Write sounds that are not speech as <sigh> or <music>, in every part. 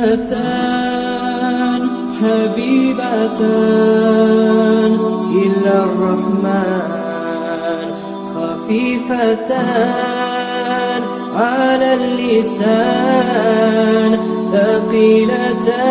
كلمتان حبيبتان إلى الرحمن خفيفتان على اللسان ثقيلتان.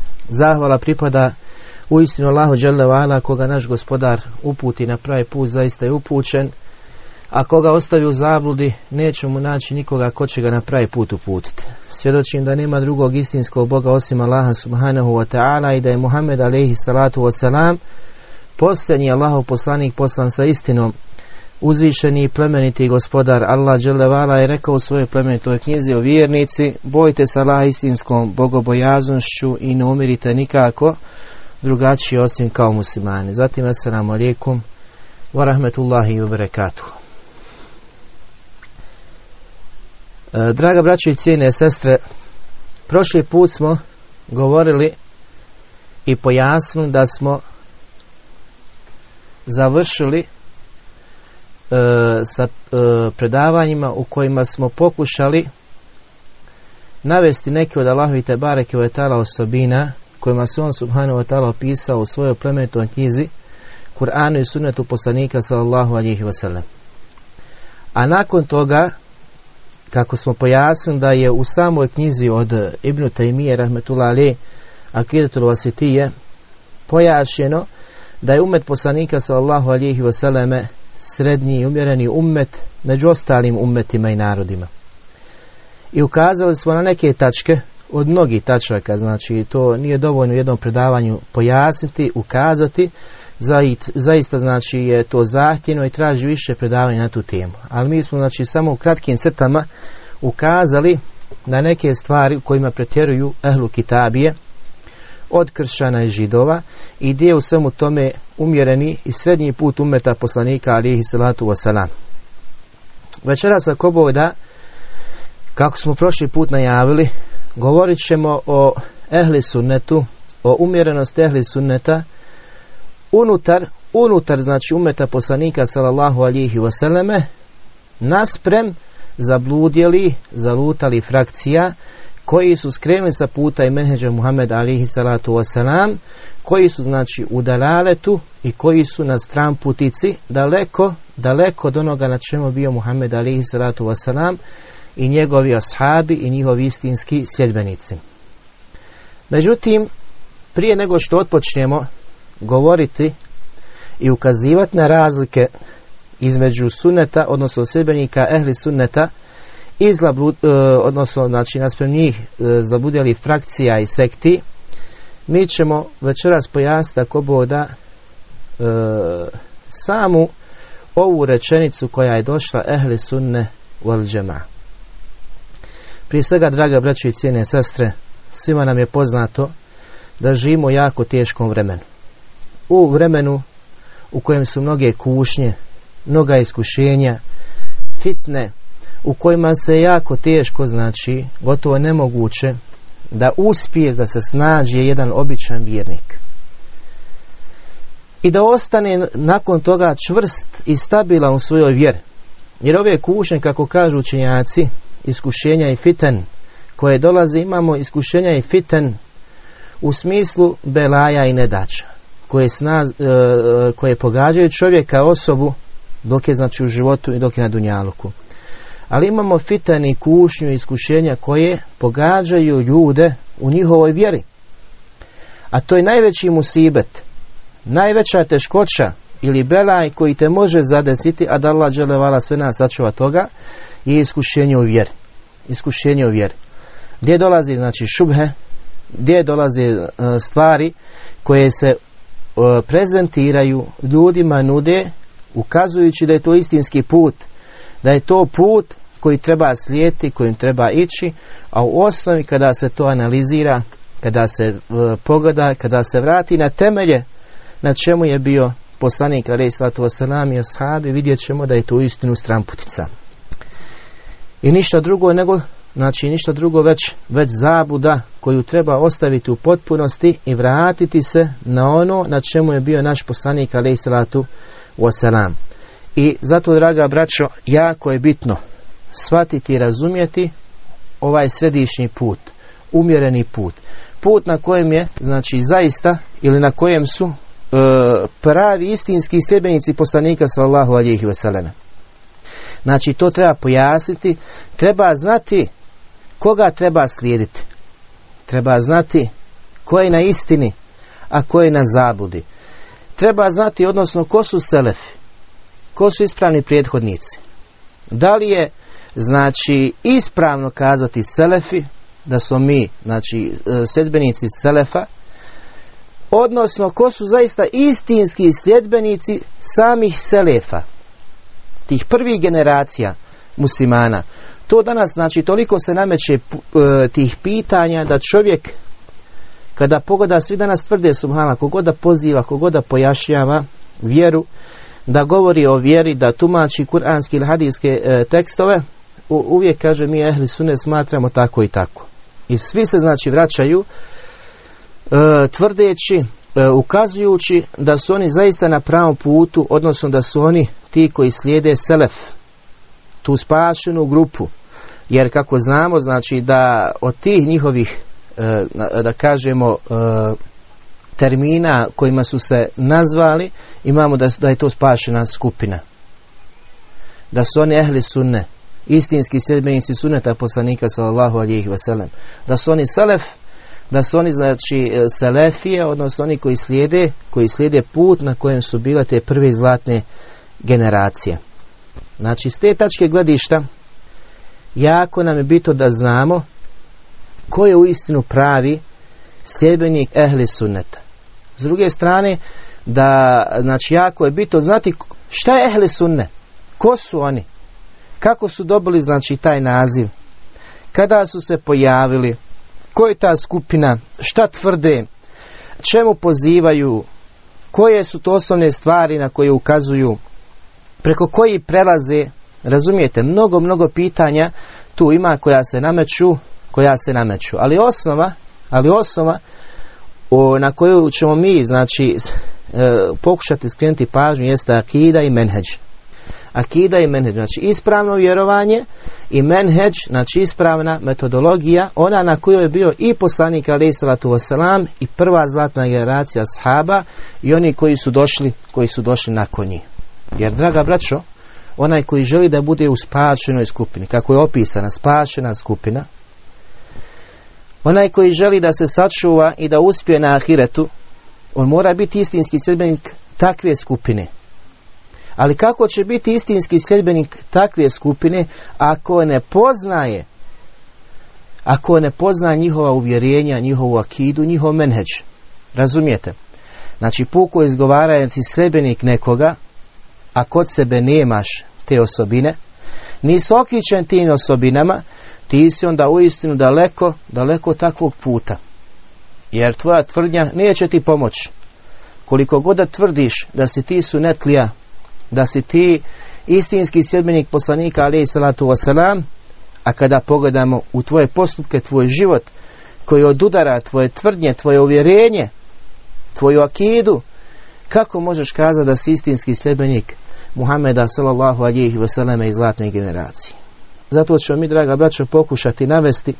Zahvala pripada uistinu Allahu dželle vala koga naš gospodar uputi na pravi put zaista je upućen a koga ostavi u zabludi neće mu naći nikoga ko će ga na pravi put uputiti. Svjedočim da nema drugog istinskog Boga osim Allaha subhanahu wa ta'ala i da je Muhammed alaihi salatu wasalam posljednji Allahov poslanik poslan sa istinom uzvišeni i plemeniti gospodar Allah dželevala je rekao u svojoj plemenitoj knjizi o vjernici bojte se Allah istinskom bogobojaznošću i ne umirite nikako drugačije osim kao muslimani. Zatim assalamu alaikum wa rahmetullahi wa barakatuhu. E, Draga braćo i cijene sestre, prošli put smo govorili i pojasnili da smo završili sa e, predavanjima u kojima smo pokušali navesti neke od Allahovi te bareke ve ta'ala osobina kojima se on subhanahu wa ta'ala opisao u svojoj plemenitoj knjizi Kur'anu i sunnetu poslanika sallallahu alihi wasallam. A nakon toga kako smo pojasnili da je u samoj knjizi od Ibnu Taymije rahmetullah ali Akidatul Vasitije pojašeno da je umet poslanika sallallahu alihi wasallame srednji i umjereni ummet među ostalim ummetima i narodima. I ukazali smo na neke tačke od mnogih tačaka, znači to nije dovoljno u jednom predavanju pojasniti, ukazati, zaista znači je to zahtjevno i traži više predavanja na tu temu. Ali mi smo znači samo u kratkim crtama ukazali na neke stvari kojima pretjeruju ehlu kitabije od kršćana i židova i gdje je u svemu tome umjereni i srednji put umeta poslanika alihi salatu wasalam. Bog da, kako smo prošli put najavili, govorit ćemo o ehli sunnetu, o umjerenosti ehli sunneta unutar, unutar znači umeta poslanika sallallahu alihi wasalame nasprem zabludjeli, zalutali frakcija koji su skrenuli sa puta i menheđa Muhammed alihi salatu wasalam, koji su znači u dalaletu i koji su na stran putici daleko, daleko od onoga na čemu bio Muhammed alihi salatu wasalam i njegovi ashabi i njihovi istinski sljedbenici. Međutim, prije nego što otpočnemo govoriti i ukazivati na razlike između sunneta, odnosno sljedbenika ehli sunneta i e, odnosno znači naspram njih e, zlabudjeli frakcija i sekti, mi ćemo večeras pojasniti ako boda e, samu ovu rečenicu koja je došla ehli sunne wal džema. Prije svega, draga braće i cijene sestre, svima nam je poznato da živimo jako teškom vremenu. U vremenu u kojem su mnoge kušnje, mnoga iskušenja, fitne, u kojima se jako teško, znači, gotovo nemoguće, da uspije da se snađe jedan običan vjernik. i da ostane nakon toga čvrst i stabilan u svojoj vjeri. Jer ove kušnje, kako kažu učenjaci, iskušenja i fiten koje dolaze, imamo iskušenja i fiten u smislu belaja i nedača koje, sna, e, koje pogađaju čovjeka osobu dok je znači u životu i dok je na dunjaluku. Ali imamo fitan kušnju iskušenja koje pogađaju ljude u njihovoj vjeri. A to je najveći musibet, najveća teškoća ili belaj koji te može zadesiti, a da Allah vala sve nas sačuva toga, je iskušenje u vjeri. Iskušenje u vjeri. Gdje dolazi znači šubhe, gdje dolaze e, stvari koje se e, prezentiraju ljudima nude ukazujući da je to istinski put da je to put koji treba slijeti, kojim treba ići a u osnovi kada se to analizira kada se e, pogleda, kada se vrati na temelje na čemu je bio poslanik alaih sallatu wasalam i ashabi vidjet ćemo da je to istinu stramputica i ništa drugo nego znači ništa drugo već, već zabuda koju treba ostaviti u potpunosti i vratiti se na ono na čemu je bio naš poslanik alaih salatu wasalam. I zato, draga braćo, jako je bitno shvatiti i razumjeti ovaj središnji put, umjereni put. Put na kojem je, znači, zaista, ili na kojem su e, pravi istinski sebenici poslanika sallallahu alihi wasallam. Znači, to treba pojasniti, treba znati koga treba slijediti. Treba znati ko je na istini, a ko je na zabudi. Treba znati, odnosno, ko su selefi, ko su ispravni prethodnici. Da li je, znači, ispravno kazati selefi, da smo mi, znači, e, sedbenici selefa, odnosno, ko su zaista istinski sljedbenici samih selefa, tih prvih generacija muslimana, to danas znači toliko se nameće e, tih pitanja da čovjek kada pogoda svi danas tvrde subhana kogoda poziva, kogoda pojašnjava vjeru, da govori o vjeri, da tumači kuranski ili hadijske e, tekstove, uvijek kaže mi ehli sune smatramo tako i tako. I svi se znači vraćaju e, tvrdeći, ukazujući da su oni zaista na pravom putu, odnosno da su oni ti koji slijede selef, tu spašenu grupu, jer kako znamo znači da od tih njihovih e, da kažemo e, termina kojima su se nazvali imamo da, da je to spašena skupina. Da su oni ehli sunne istinski sljedbenici sunneta poslanika sallallahu alihi wasallam da su oni salef da su oni znači e, selefije odnosno oni koji slijede koji slijede put na kojem su bile te prve zlatne generacije znači s te tačke gledišta jako nam je bitno da znamo ko je u istinu pravi sjedbenik ehli sunneta. S druge strane, da, znači, jako je bitno znati šta je ehli sunne, ko su oni, kako su dobili, znači, taj naziv, kada su se pojavili, ko je ta skupina, šta tvrde, čemu pozivaju, koje su to osnovne stvari na koje ukazuju, preko koji prelaze, Razumijete, mnogo, mnogo pitanja tu ima koja se nameću, koja se nameću. Ali osnova, ali osnova o, na koju ćemo mi, znači, e, pokušati skrenuti pažnju jeste akida i menheđ. Akida i menheđ, znači ispravno vjerovanje i menheđ, znači ispravna metodologija, ona na kojoj je bio i poslanik alaih salatu wasalam i prva zlatna generacija sahaba i oni koji su došli, koji su došli nakon njih. Jer, draga braćo, onaj koji želi da bude u spašenoj skupini, kako je opisana spašena skupina, onaj koji želi da se sačuva i da uspije na ahiretu, on mora biti istinski sljedbenik takve skupine. Ali kako će biti istinski sljedbenik takve skupine ako ne poznaje ako ne pozna njihova uvjerenja, njihovu akidu, njihov menheđ. Razumijete? Znači, puko izgovarajati sljedbenik nekoga, a kod sebe nemaš te osobine, nisi okićen tim osobinama, ti si onda uistinu daleko, daleko takvog puta. Jer tvoja tvrdnja neće ti pomoći. Koliko god da tvrdiš da si ti sunetlija, da si ti istinski sjedbenik poslanika alaih salatu wasalam, a kada pogledamo u tvoje postupke, tvoj život, koji odudara tvoje tvrdnje, tvoje uvjerenje, tvoju akidu, Kako možeš kazati da si istinski sebenik Muhameda sallallahu alihi vseleme iz zlatne generacije? Zato ćemo mi, draga braćo, pokušati navesti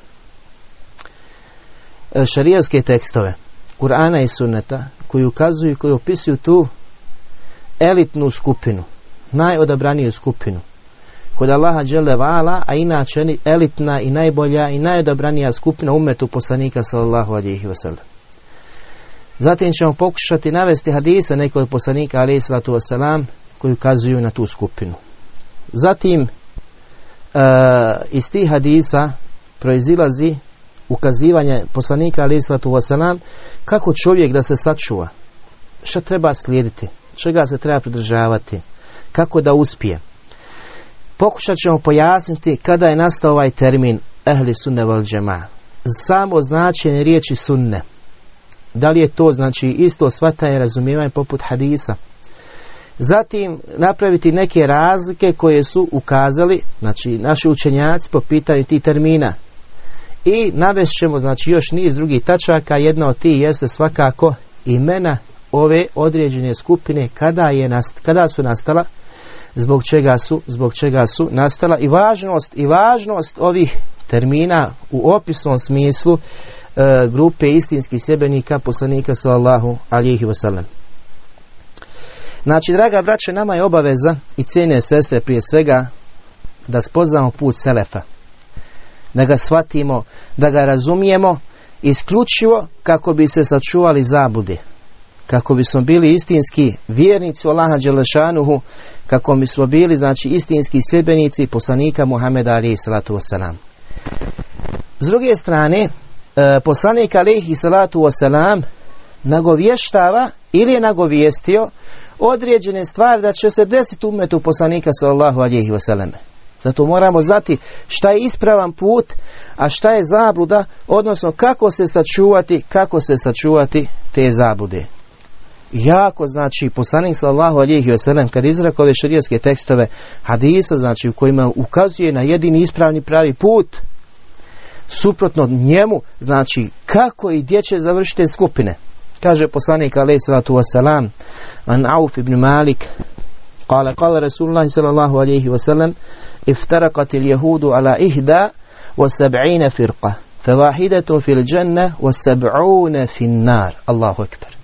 e, šarijevske tekstove Kur'ana i sunneta koji ukazuju i koji opisuju tu elitnu skupinu, najodabraniju skupinu kod Allaha dželle vala, a inače elitna i najbolja i najodabranija skupina umetu poslanika sallallahu alejhi ve sellem. Zatim ćemo pokušati navesti hadisa nekog poslanika alejhi salatu vesselam koji ukazuju na tu skupinu. Zatim uh, iz tih hadisa proizilazi ukazivanje poslanika alaihi sallatu wasalam kako čovjek da se sačuva što treba slijediti čega se treba pridržavati? Kako da uspije? Pokušat ćemo pojasniti kada je nastao ovaj termin ehli sunne val džema. Samo značenje riječi sunne. Da li je to znači isto shvatanje razumijevanje poput hadisa? Zatim napraviti neke razlike koje su ukazali, znači naši učenjaci po pitanju tih termina. I navest ćemo znači još niz drugih tačaka, jedna od tih jeste svakako imena ove određene skupine kada, je nast, kada su nastala, zbog čega su, zbog čega su nastala i važnost i važnost ovih termina u opisnom smislu e, grupe istinskih sebenika poslanika sallallahu alihi wasallam. Znači, draga braće, nama je obaveza i cijene sestre prije svega da spoznamo put Selefa. Da ga shvatimo, da ga razumijemo isključivo kako bi se sačuvali zabude. Kako bismo bili istinski vjernici Allaha Đelešanuhu, kako bismo bili znači istinski sebenici poslanika Muhameda alaihi salatu wasalam. S druge strane, e, poslanik alaihi salatu wasalam nagovještava ili je nagovijestio određene stvari da će se desiti umetu poslanika sallallahu alihi wasallam. Zato moramo znati šta je ispravan put, a šta je zabluda, odnosno kako se sačuvati, kako se sačuvati te zabude Jako znači poslanik sallallahu alihi wasallam kad izraka ove šarijetske tekstove hadisa, znači u kojima ukazuje na jedini ispravni pravi put, suprotno njemu, znači kako i gdje će završiti skupine. Kaže poslanik alaihi salatu wasalam an Auf ibn Malik قال قال رسول الله صلى الله عليه وسلم افترقت اليهود على إهدى وسبعين فرقة فواحدة في الجنة وسبعون في النار الله أكبر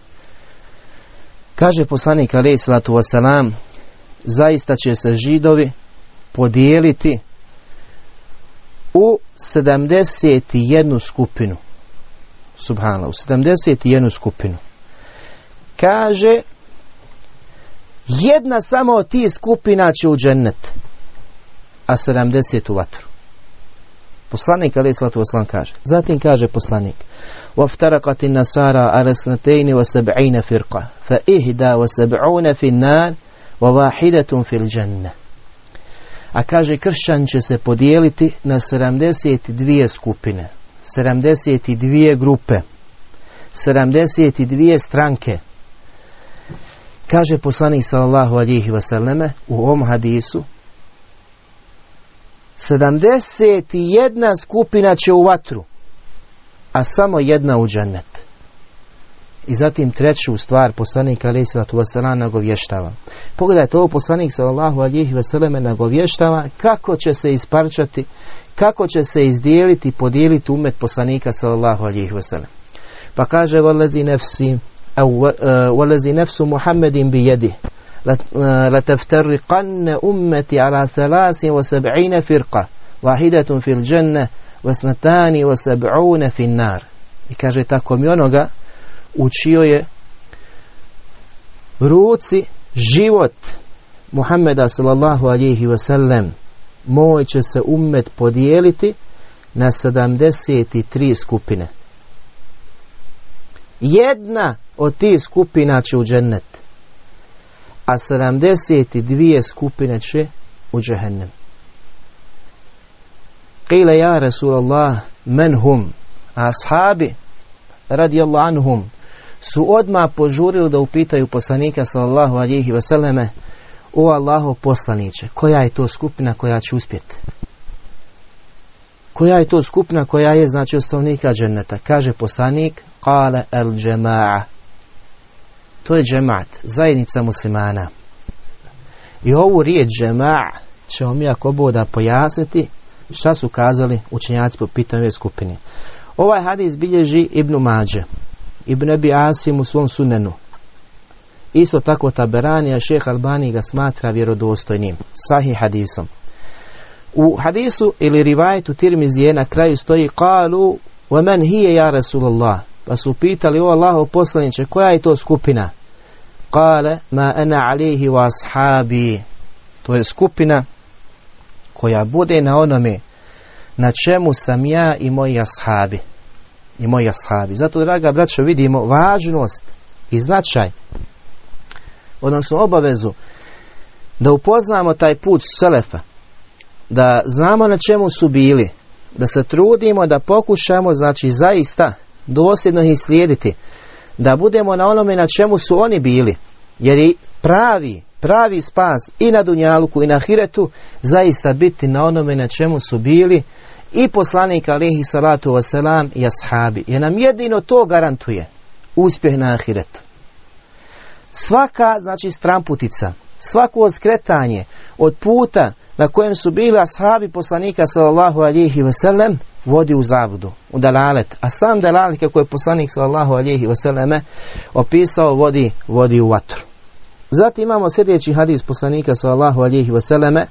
Kaže poslanik alaih salatu wasalam zaista će se židovi podijeliti u 71 skupinu subhanallah, u 71 skupinu. Kaže, jedna samo od tih skupina će u džennet, a 70 u vatru. Poslanik, ali slatu oslan kaže. Zatim kaže poslanik, وافترقت النصارى على اثنتين وسبعين فرقة فإهدى وسبعون في النار وواحدة في الجنة A kaže, kršćan će se podijeliti na 72 skupine. 72 grupe, 72 stranke. Kaže poslanik sallallahu alihi wasallame u ovom hadisu 71 skupina će u vatru, a samo jedna u džennet. I zatim treću stvar poslanik alihi sallatu wasallam nagovještava. Pogledajte, ovo poslanik sallallahu alihi wasallame nagovještava kako će se isparčati kako će se izdijeliti, podijeliti umet poslanika sallallahu alihi wasallam. Pa kaže valazi nefsi valazi nefsu Muhammedin bi jedi لتفترقن أمتي على ثلاث وسبعين فرقة واحدة في الجنة Vasnatani vasabrune finnar. I kaže tako mi onoga učio je ruci život Muhammeda sallallahu alihi wasallam moj će se umet podijeliti na 73 skupine. Jedna od tih skupina će u džennet, a 72 skupine će u džehennem. Qile ja Rasulallah men hum, ashabi radijallahu anhum su odmah požurili da upitaju poslanika sallallahu alihi vseleme o Allaho poslaniće, koja je to skupina koja će uspjeti? Koja je to skupina koja je znači ostavnika dženeta? Kaže poslanik, kale el džema'a. To je džemat, zajednica muslimana. I ovu riječ džema ćemo mi ako boda pojasniti šta su kazali učenjaci po pitanju ove skupine. Ovaj hadis bilježi Ibn Mađe, Ibn Abi Asim u svom sunenu. Isto tako Taberanija, šeh Albani ga smatra vjerodostojnim, sahih hadisom. U hadisu ili rivajetu Tirmizije na kraju stoji kalu man hiya ja Rasulullah pa su pitali o Allahu poslaniče koja je to skupina kale ma ana alihi wa ashabi to je skupina koja bude na onome na čemu sam ja i moji ashabi. I moji ashabi. Zato draga braćo vidimo važnost i značaj odnosno obavezu da upoznamo taj put Selefa da znamo na čemu su bili, da se trudimo da pokušamo, znači zaista dosljedno ih slijediti, da budemo na onome na čemu su oni bili, jer je pravi, pravi spas i na Dunjaluku i na Hiretu zaista biti na onome na čemu su bili i poslanik alihi salatu wasalam i ashabi. Jer nam jedino to garantuje uspjeh na Ahiretu. Svaka, znači, stramputica, svako odskretanje od puta na kojem su bili ashabi poslanika sallallahu alihi wasallam vodi u zabudu, u dalalet. A sam dalalet kako je poslanik sallallahu alihi wasallam opisao vodi, vodi u vatru. Zatim imamo sljedeći hadis poslanika sallahu alihi vseleme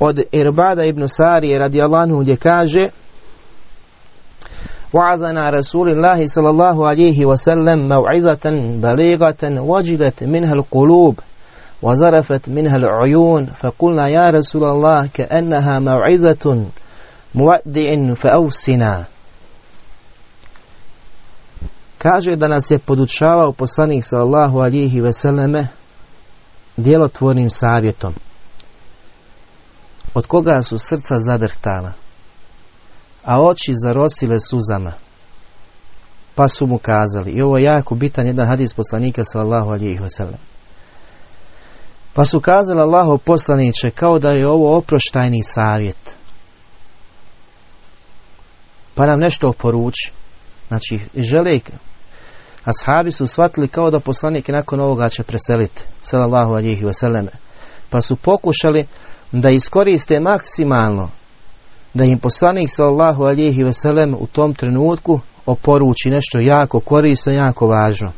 od Irbada ibn Sarije radijalanu gdje kaže وعذنا رسول الله صلى الله عليه وسلم موعظة بليغة وجلت منها القلوب وزرفت منها العيون فقلنا يا رسول الله كأنها موعظة مودع فأوسنا كاجه دانا سيبودشاوه وبصانيك صلى الله عليه وسلم djelotvornim savjetom od koga su srca zadrhtala a oči zarosile suzama pa su mu kazali i ovo je jako bitan jedan hadis poslanika sallallahu alihi veseleme pa su kazali Allaho poslaniće kao da je ovo oproštajni savjet. Pa nam nešto oporuči. Znači, žele Ashabi su shvatili kao da poslanik nakon ovoga će preseliti. Sallallahu alihi wasallam. Pa su pokušali da iskoriste maksimalno da im poslanik sallallahu alihi wasallam u tom trenutku oporuči nešto jako korisno, jako važno.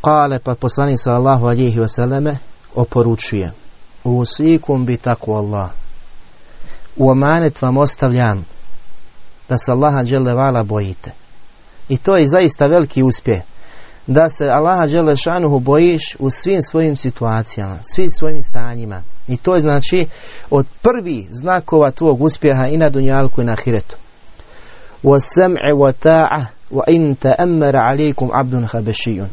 Kale pa poslanik sallallahu alihi wasallame oporučuje Usikum bi tako Allah U amanet vam ostavljam da se Allaha vala bojite. I to je zaista veliki uspjeh. Da se Allaha šanuhu bojiš u svim svojim situacijama, svim svojim stanjima. I to je znači od prvi znakova tvog uspjeha i na dunjalku i na hiretu. وَسَمْعِ وَتَاعَ وَإِنْ تَأَمَّرَ عَلَيْكُمْ عَبْدٌ خَبَشِيٌّ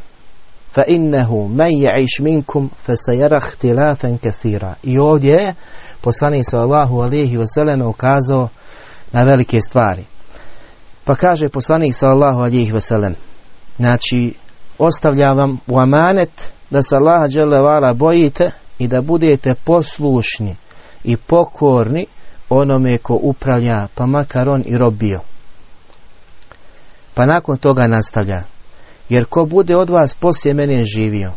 فإنه من يعيش منكم فسيرى اختلافا كثيرا i ovdje je poslanik sallallahu alejhi ve sellem ukazao na velike stvari pa kaže poslanik sallallahu alejhi ve sellem znači ostavljam u amanet da se Allaha dželle bojite i da budete poslušni i pokorni onome ko upravlja pa makar on i robio pa nakon toga nastavlja jer ko bude od vas poslije mene živio,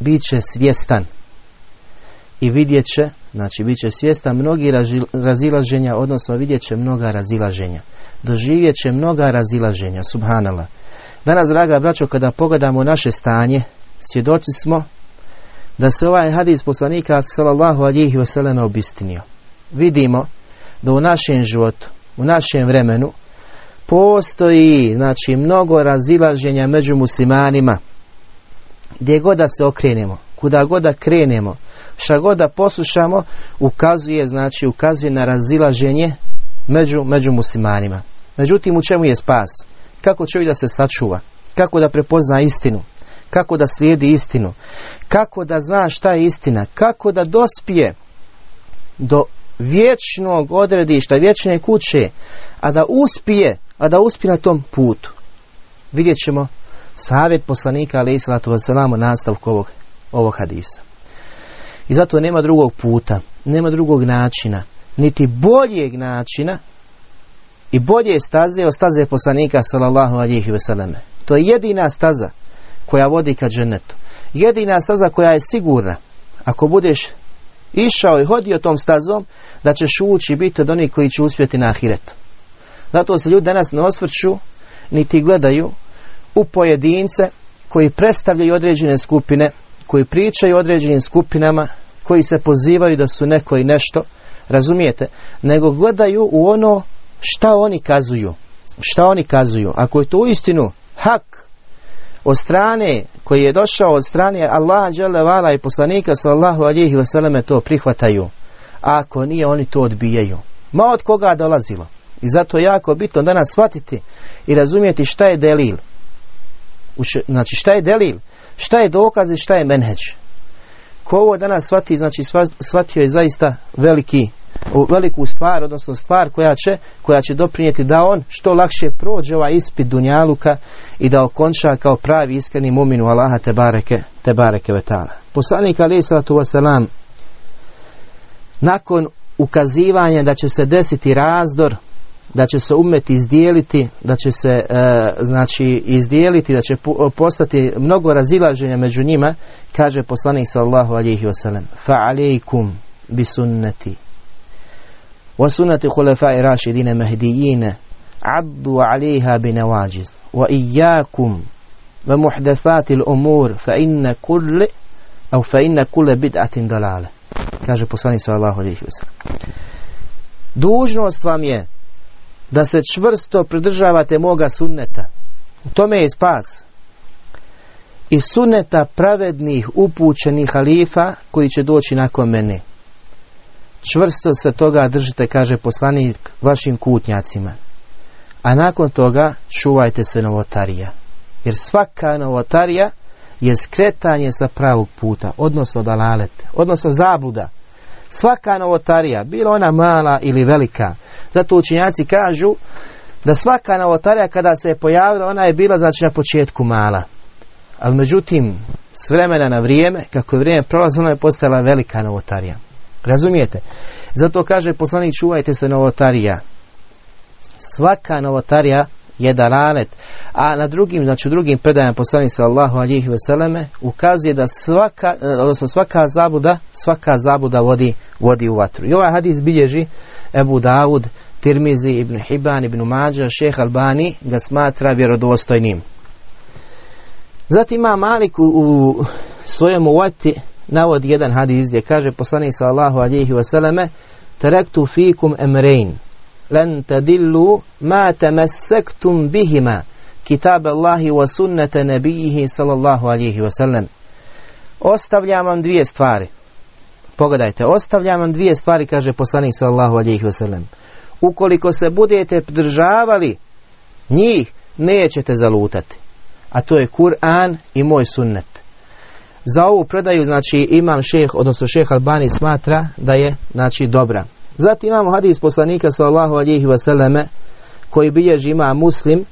bit će svjestan i vidjet će, znači bit će svjestan mnogi razilaženja, odnosno vidjet će mnoga razilaženja. Doživjet će mnoga razilaženja, subhanallah. Danas, draga braćo, kada pogledamo naše stanje, svjedoci smo da se ovaj hadis poslanika sallallahu alihi wasallam obistinio. Vidimo da u našem životu, u našem vremenu, postoji znači mnogo razilaženja među muslimanima gdje god da se okrenemo kuda god da krenemo šta god da poslušamo ukazuje znači ukazuje na razilaženje među, među muslimanima. Međutim u čemu je spas? Kako čovjek da se sačuva? Kako da prepozna istinu? Kako da slijedi istinu? Kako da zna šta je istina? Kako da dospije do vječnog odredišta vječne kuće a da uspije a da uspije na tom putu. Vidjet ćemo savjet poslanika ali salatu wasalam nastavku ovog, ovog hadisa. I zato nema drugog puta, nema drugog načina, niti boljeg načina i bolje staze od staze poslanika sallallahu alihi wasallam. To je jedina staza koja vodi ka džennetu. Jedina staza koja je sigurna, ako budeš išao i hodio tom stazom, da ćeš ući biti od onih koji će uspjeti na ahiretu. Zato se ljudi danas ne osvrću, niti gledaju u pojedince koji predstavljaju određene skupine, koji pričaju određenim skupinama, koji se pozivaju da su neko i nešto, razumijete, nego gledaju u ono šta oni kazuju. Šta oni kazuju. Ako je to uistinu hak od strane koji je došao od strane Allaha dželle i poslanika sallallahu alejhi ve selleme to prihvataju. A ako nije oni to odbijaju. Ma od koga dolazilo? I zato je jako bitno danas shvatiti i razumjeti šta je delil. Znači šta je delil? Šta je dokaz i šta je menheđ? Ko ovo danas shvati, znači shvatio je zaista veliki veliku stvar, odnosno stvar koja će, koja će doprinijeti da on što lakše prođe ovaj ispit Dunjaluka i da okonča kao pravi iskreni muminu Allaha te bareke, te bareke vetala. Poslanik alaih sallatu wasalam nakon ukazivanja da će se desiti razdor da će se umeti izdijeliti, da će se e, znači izdijeliti, da će postati mnogo razilaženja među njima, kaže poslanik sallallahu alejhi ve sellem: "Fa alejkum bi 'alayha bi nawajiz wa iyyakum wa muhdathati al-umur fa inna kull au fa inna kull bid'atin dalala." Kaže poslanik sallallahu alejhi ve sellem. Dužnost vam je da se čvrsto pridržavate moga sunneta. U tome je spas. I sunneta pravednih upućenih halifa koji će doći nakon mene. Čvrsto se toga držite, kaže poslanik, vašim kutnjacima. A nakon toga čuvajte se novotarija. Jer svaka novotarija je skretanje sa pravog puta, odnosno dalalete, odnosno zabluda. Svaka novotarija, bila ona mala ili velika, zato učinjaci kažu da svaka novotarija kada se je pojavila, ona je bila znači na početku mala. Ali međutim, s vremena na vrijeme, kako je vrijeme prolazilo, ona je postala velika novotarija. Razumijete? Zato kaže poslanik čuvajte se novotarija. Svaka novotarija je dalalet. A na drugim, znači u drugim predajama poslanik sallallahu alihi veseleme ukazuje da svaka, odnosno svaka zabuda, svaka zabuda vodi, vodi u vatru. I ovaj hadis bilježi Ebu Davud, Tirmizi, Ibn Hiban, Ibn Mađa, Šeh Albani ga smatra vjerodostojnim. Zatim ima Malik u, u svojem uvati navodi jedan hadis gdje kaže poslanik sallahu alihi wasallam terektu fikum emrein len tadillu ma tamassaktum bihima kitab Allahi wa sunnata nabijihi sallallahu alihi wasallam ostavljam vam dvije stvari. Pogledajte ostavljam vam dvije stvari kaže poslanik sallahu alihi wasallam ukoliko se budete pridržavali njih nećete zalutati. A to je Kur'an i moj sunnet za ovu predaju znači imam šeh, odnosno šeh Albani smatra da je znači dobra. Zatim imamo hadis poslanika sallahu alihi vseleme koji bilježi ima muslim e,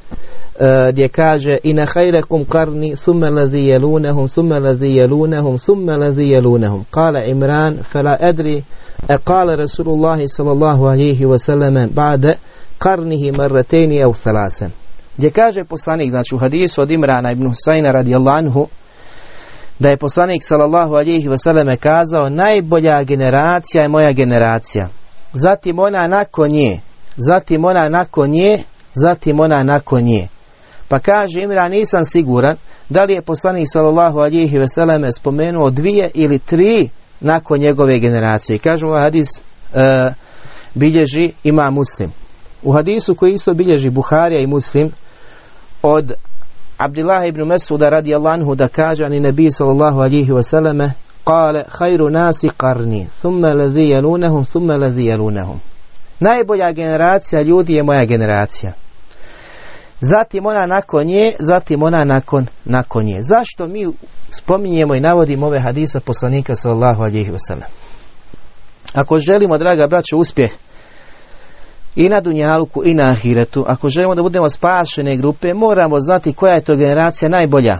gdje kaže i na hajrekum karni summe lazi jelunehum summe lazi jelunehum summe lazi jelunehum kale Imran fela edri e kale Rasulullahi sallallahu alihi vseleme ba'de karnihi marreteni u thalase gdje kaže poslanik znači u hadisu od Imrana ibn Husayna radijallahu anhu da je poslanik sallallahu alihi wasallam kazao najbolja generacija je moja generacija. Zatim ona nakon nje, zatim ona nakon nje, zatim ona nakon nje. Pa kaže Imran, nisam siguran da li je poslanik sallallahu alihi wasallam spomenuo dvije ili tri nakon njegove generacije. Kažemo ovaj hadis e, bilježi ima muslim. U hadisu koji isto bilježi Buharija i muslim od Abdullah ibn Mesuda radi anhu da kaže ani nebi sallallahu alihi wasallame kale hajru nasi karni thumme lazi jelunehum thumme lazi jelunehum najbolja generacija ljudi je moja generacija zatim ona nakon nje, zatim ona nakon, nakon nje. Zašto mi spominjemo i navodimo ove hadisa poslanika sallallahu alejhi ve sellem? Ako želimo, draga braćo, uspjeh i na Dunjaluku i na Ahiretu, ako želimo da budemo spašene grupe, moramo znati koja je to generacija najbolja.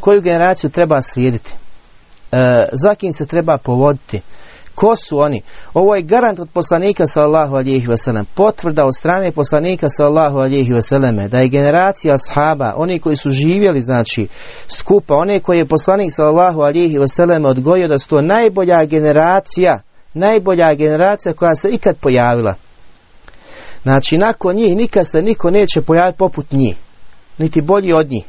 Koju generaciju treba slijediti? E, za kim se treba povoditi? Ko su oni? Ovo je garant od poslanika sallallahu alihi wasallam. Potvrda od strane poslanika sallallahu alihi wasallam da je generacija ashaba, oni koji su živjeli znači skupa, oni koji je poslanik sallallahu alihi wasallam odgojio da su to najbolja generacija, najbolja generacija koja se ikad pojavila. Znači nakon njih nikad se niko neće pojaviti poput njih, niti bolji od njih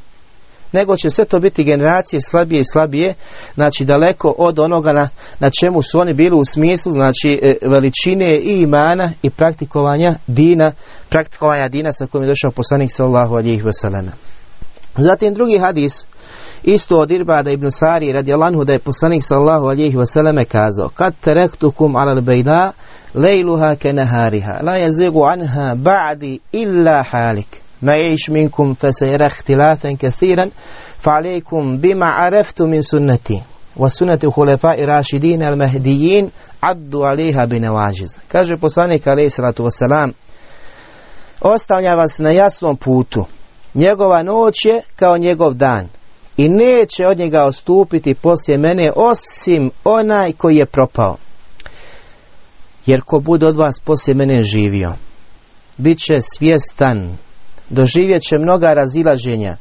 nego će sve to biti generacije slabije i slabije, znači daleko od onoga na, na čemu su oni bili u smislu, znači e, veličine i imana i praktikovanja dina, praktikovanja dina sa kojim je došao poslanik sallahu alijih veseleme. Zatim drugi hadis, isto od Irbada ibn Sari radi Alanhu da je poslanik sallahu alijih veseleme kazao, kad terektukum alal bejda, lejluha ke nehariha, la jezigu anha ba'di illa halik. ما يعيش منكم فسيرى اختلافا كثيرا فعليكم بما عرفتم من سنتي وسنة خلفاء راشدين المهديين عدوا عليها بنواجز kaže poslanik alejhi salatu vesselam ostavlja vas na jasnom putu njegova noć je kao njegov dan i neće od njega ostupiti poslije mene osim onaj koji je propao jer ko bude od vas poslije mene živio bit će svjestan doživjet će mnoga razilaženja,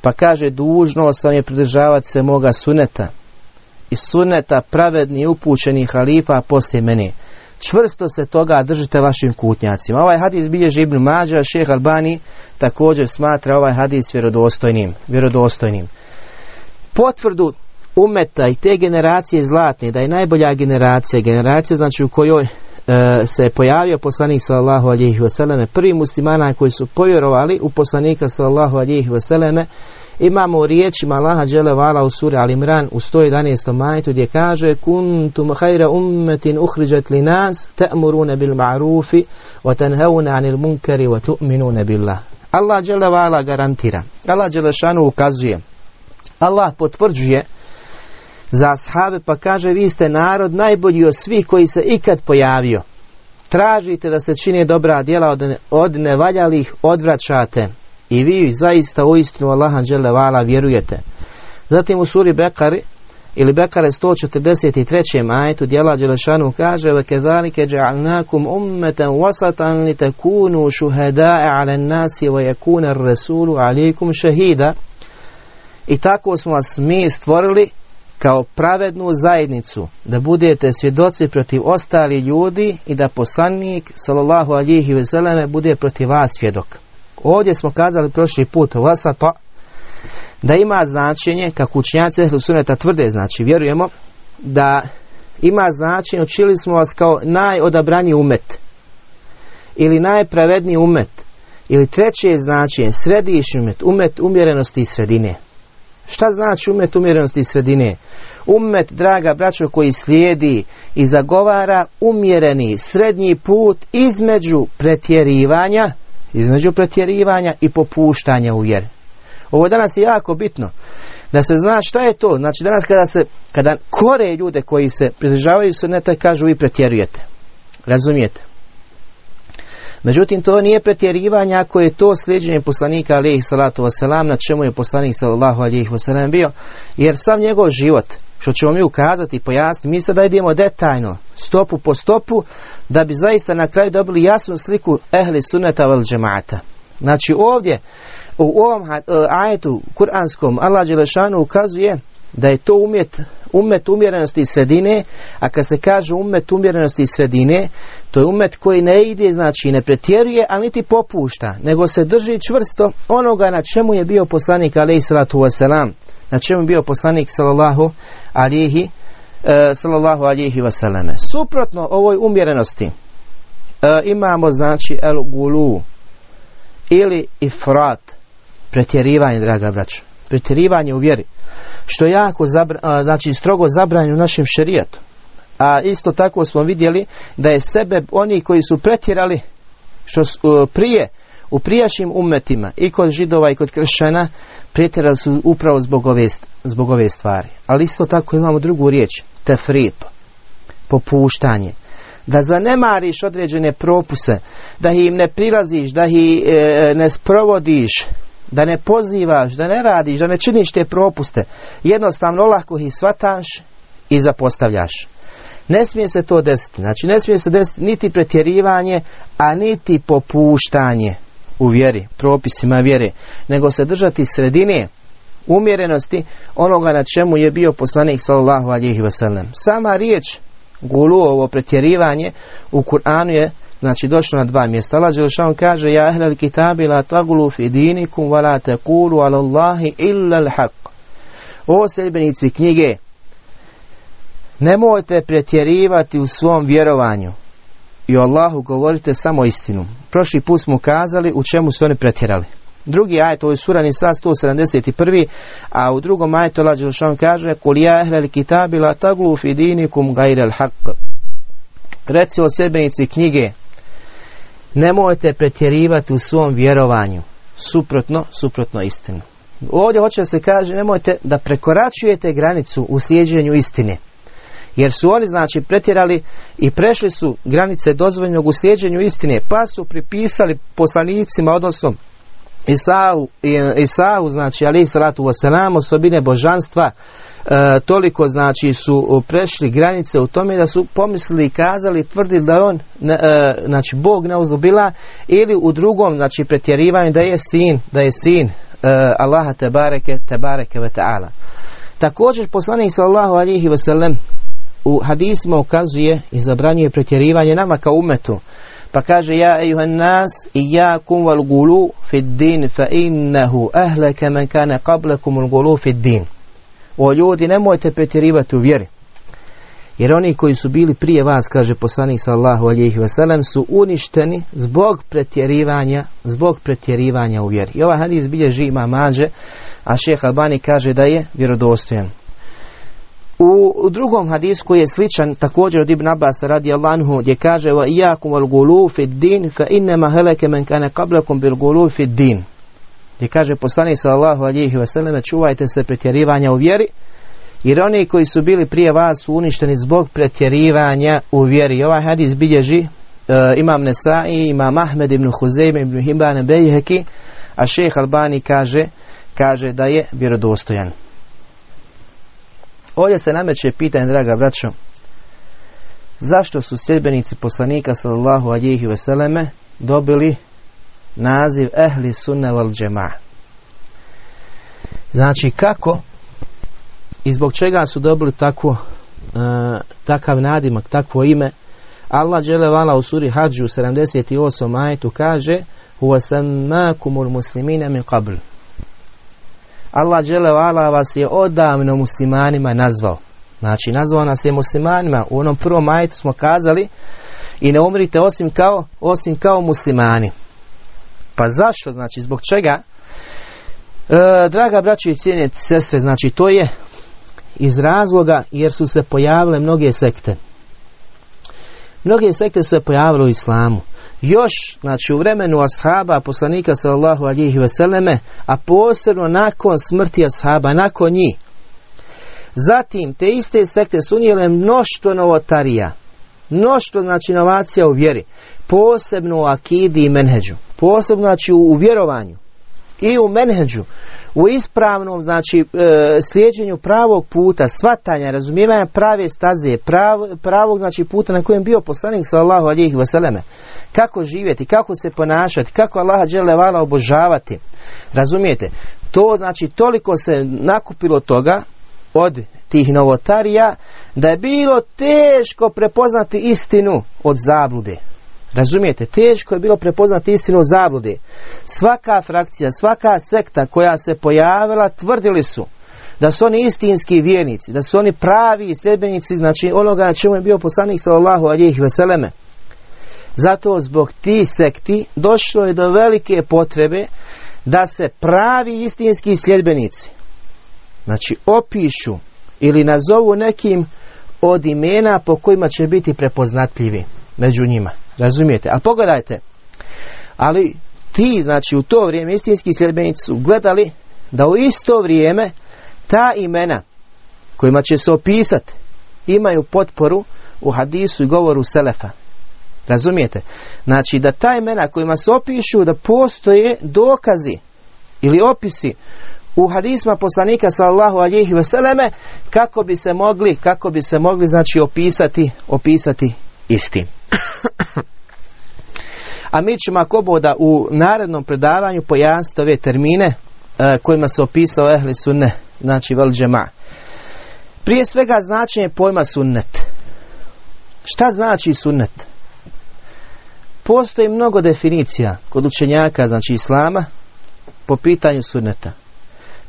pa kaže dužnost vam je pridržavati se moga suneta i suneta pravedni upućeni halifa poslije mene. Čvrsto se toga držite vašim kutnjacima. Ovaj hadis bilježi Ibn Mađa, šeh Albani također smatra ovaj hadis vjerodostojnim. vjerodostojnim. Potvrdu umeta i te generacije zlatne, da je najbolja generacija, generacija znači u kojoj e, se pojavio poslanik sallallahu alejhi ve selleme prvi muslimana koji su povjerovali u poslanika sallallahu alejhi ve selleme imamo u riječima Allaha dželle vala u suri Al Imran u 111. majetu gdje kaže kuntum khayra ummatin ukhrijat linas ta'muruna bil ma'rufi wa tanhauna 'anil munkari wa tu'minuna billah Allah dželle vala garantira Allah dželle šanu ukazuje Allah potvrđuje za ashabe pa kaže vi ste narod najbolji od svih koji se ikad pojavio. Tražite da se čine dobra djela od, od nevaljalih odvraćate i vi zaista u istinu Allaha vala vjerujete. Zatim u suri Bekari ili Bekare 143. majetu djela Đelešanu kaže ummatan wasatan li takunu shuhada'a 'ala an-nasi wa yakuna ar-rasulu 'alaykum shahida i tako smo vas mi stvorili kao pravednu zajednicu, da budete svjedoci protiv ostali ljudi i da poslanik, sallallahu alihi veseleme, bude protiv vas svjedok. Ovdje smo kazali prošli put, to da ima značenje, kako učenjaci suneta tvrde, znači vjerujemo, da ima značenje, učili smo vas kao najodabraniji umet, ili najpravedniji umet, ili treće značenje, središnji umet, umet umjerenosti i sredine. Šta znači umet umjerenosti i sredine? Umet, draga braćo, koji slijedi i zagovara umjereni srednji put između pretjerivanja, između pretjerivanja i popuštanja u vjeri. Ovo danas je jako bitno da se zna šta je to. Znači danas kada se kada kore ljude koji se pridržavaju sunneta kažu vi pretjerujete. Razumijete? Međutim, to nije pretjerivanje ako je to sljeđenje poslanika alijih salatu wasalam, na čemu je poslanik sallallahu alijih wasalam bio, jer sam njegov život, što ćemo mi ukazati i pojasniti, mi sada idemo detaljno, stopu po stopu, da bi zaista na kraju dobili jasnu sliku ehli sunneta vel džemata. Znači ovdje, u ovom e, ajetu kuranskom, Allah Đelešanu ukazuje da je to umjet, umet umjerenosti i sredine, a kad se kaže umet umjerenosti i sredine, to je umet koji ne ide, znači ne pretjeruje, ali niti popušta, nego se drži čvrsto onoga na čemu je bio poslanik alaihi salatu wasalam, na čemu je bio poslanik sallallahu alihi e, sallallahu alihi wasalame. Suprotno ovoj umjerenosti e, imamo znači el gulu ili ifrat, pretjerivanje, draga braća, pretjerivanje u vjeri što je jako zabra, znači strogo zabranjeno u našem šerijatu. A isto tako smo vidjeli da je sebe oni koji su pretjerali što su, prije u prijašnjim umetima i kod židova i kod kršćana pretjerali su upravo zbog ove, zbog ove stvari. Ali isto tako imamo drugu riječ, tefrito, popuštanje. Da zanemariš određene propuse, da im ne prilaziš, da ih e, ne sprovodiš, da ne pozivaš, da ne radiš, da ne činiš te propuste. Jednostavno lako ih svataš i zapostavljaš. Ne smije se to desiti. Znači ne smije se desiti niti pretjerivanje, a niti popuštanje u vjeri, propisima vjere, nego se držati sredine umjerenosti onoga na čemu je bio poslanik sallallahu alihi wasallam. Sama riječ gulu, ovo pretjerivanje u Kur'anu je znači došlo na dva mjesta. Allah Đelšan kaže Ja ehlel kitabi la tagulu fi dinikum wa la tekulu ala Allahi illa l'haq. O sedbenici knjige nemojte pretjerivati u svom vjerovanju i Allahu govorite samo istinu. Prošli put smo kazali u čemu su oni pretjerali. Drugi ajet, ovo je sura Nisa 171. A u drugom ajetu Allah Đelšan kaže Kul ja ehlel kitabi la taglu fi dinikum gajrel haq. Reci o sedbenici knjige nemojte pretjerivati u svom vjerovanju. Suprotno, suprotno istinu. Ovdje hoće da se kaže nemojte da prekoračujete granicu u sjeđenju istine. Jer su oni znači pretjerali i prešli su granice dozvoljnog u slijeđenju istine, pa su pripisali poslanicima, odnosno Isau, Isau znači ali salatu wasalam, osobine božanstva, e, toliko znači su prešli granice u tome da su pomislili i kazali, tvrdili da je on e, znači Bog neuzubila ili u drugom znači pretjerivanju da je sin, da je sin e, Allaha te bareke, te bareke ve ta'ala. Također poslanik sallallahu alihi wasallam u hadisima ukazuje i zabranjuje pretjerivanje nama kao umetu. Pa kaže ja ejuhan nas i ja kum val gulu fid din fa innehu ahleke men kane qablekum ul gulu fid din. O ljudi nemojte pretjerivati u vjeri. Jer oni koji su bili prije vas, kaže poslanik sallahu alihi wasallam, su uništeni zbog pretjerivanja, zbog pretjerivanja u vjeri. I ovaj hadis bilježi ima mađe, a šeha Albani kaže da je vjerodostojan. U drugom hadisku koji je sličan također od Ibn Abbas radi Allahu gdje kaže wa iyakum al gulu fi din fa inma halaka man kana qablakum bil gulu fi din. Gdje kaže poslanik sallallahu alejhi ve selleme čuvajte se pretjerivanja u vjeri jer oni koji su bili prije vas su uništeni zbog pretjerivanja u vjeri. Ovaj hadis bilježi uh, Imam Nesai, Imam Ahmed ibn Huzeim ibn Hibban Bejheki, a šejh Albani kaže kaže da je vjerodostojan. Ovdje se nameće pitanje, draga braćo, zašto su sljedbenici poslanika sallallahu alihi veseleme dobili naziv ehli sunne val džema. Znači kako i zbog čega su dobili takvo, e, takav nadimak, takvo ime. Allah dželevala u suri Hadžu 78 ajetu kaže Huwa muslimina min qabl. Allah dželevala vas je odavno muslimanima nazvao. Znači, nazvao nas je muslimanima. U onom prvom majetu smo kazali i ne umrite osim kao, osim kao muslimani. Pa zašto? Znači, zbog čega? E, draga braći i cijene sestre, znači, to je iz razloga jer su se pojavile mnoge sekte. Mnoge sekte su se pojavile u islamu još znači u vremenu ashaba poslanika sallallahu alihi veseleme a posebno nakon smrti ashaba nakon njih zatim te iste sekte su unijele mnoštvo novotarija mnoštvo znači inovacija u vjeri posebno u akidi i menheđu posebno znači u vjerovanju i u menheđu u ispravnom znači e, pravog puta svatanja, razumijevanja prave staze prav, pravog znači puta na kojem bio poslanik sallallahu alihi veseleme kako živjeti, kako se ponašati, kako Allaha vala obožavati. Razumijete? To znači toliko se nakupilo toga od tih novotarija da je bilo teško prepoznati istinu od zablude. Razumijete? Teško je bilo prepoznati istinu od zablude. Svaka frakcija, svaka sekta koja se pojavila tvrdili su da su oni istinski vjernici, da su oni pravi sljedbenici, znači onoga na čemu je bio poslanik sallallahu alijih veseleme. Zato zbog ti sekti došlo je do velike potrebe da se pravi istinski sljedbenici znači opišu ili nazovu nekim od imena po kojima će biti prepoznatljivi među njima. Razumijete? A pogledajte, ali ti, znači u to vrijeme istinski sljedbenici su gledali da u isto vrijeme ta imena kojima će se opisati imaju potporu u hadisu i govoru Selefa. Razumijete? Znači da ta imena kojima se opišu da postoje dokazi ili opisi u hadisma poslanika sallallahu alihi veseleme kako bi se mogli, kako bi se mogli znači opisati, opisati istim. A mi ćemo ako boda u narednom predavanju pojasniti ove termine e, kojima se opisao ehli sunne, znači vel džema. Prije svega značenje pojma sunnet. Šta znači sunnet? Postoji mnogo definicija kod učenjaka, znači islama, po pitanju sunneta.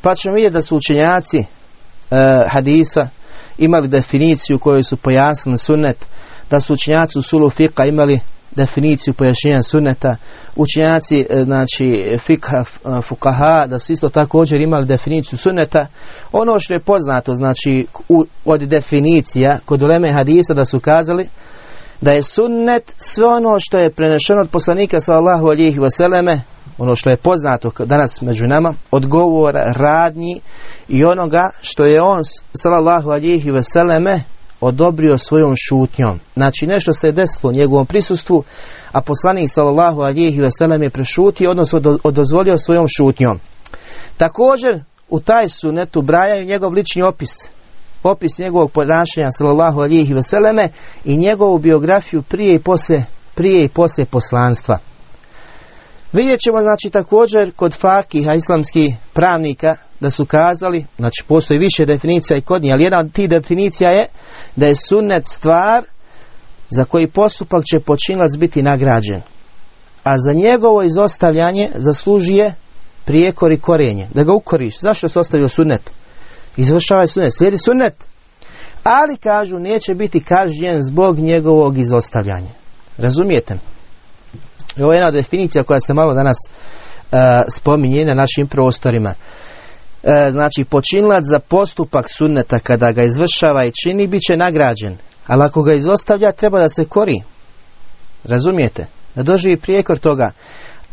Pa ćemo vidjeti da su učenjaci e, hadisa imali definiciju koju su pojasnili sunnet, da su učenjaci u sulu fika imali definiciju pojašnjenja sunneta, učenjaci e, znači fikha e, fukaha da su isto također imali definiciju sunneta. Ono što je poznato znači u, od definicija kod uleme hadisa da su kazali da je sunnet sve ono što je prenešeno od poslanika sallallahu alihi vseleme ono što je poznato danas među nama od govora, radnji i onoga što je on sallallahu alihi vseleme odobrio svojom šutnjom. Znači nešto se je desilo u njegovom prisustvu, a poslanik sallallahu alihi vselem je prešutio, odnosno odozvolio svojom šutnjom. Također u taj sunet ubrajaju njegov lični opis, opis njegovog ponašanja sallallahu alihi vseleme i njegovu biografiju prije i poslije prije i poslije poslanstva. Vidjet ćemo znači također kod fakiha islamskih pravnika da su kazali, znači postoji više definicija i kod njih, ali jedna od tih definicija je da je sunnet stvar za koji postupak će počinilac biti nagrađen. A za njegovo izostavljanje zaslužuje prijekor i korenje. Da ga ukoriš. Zašto se ostavio sunnet? Izvršavaj sunnet. Slijedi sunnet. Ali kažu neće biti kažnjen zbog njegovog izostavljanja. Razumijete? Ovo je jedna definicija koja se malo danas uh, spominje na našim prostorima. E, znači počinilac za postupak sunneta kada ga izvršava i čini bit će nagrađen. Ali ako ga izostavlja treba da se kori. Razumijete? Da doživi prijekor toga.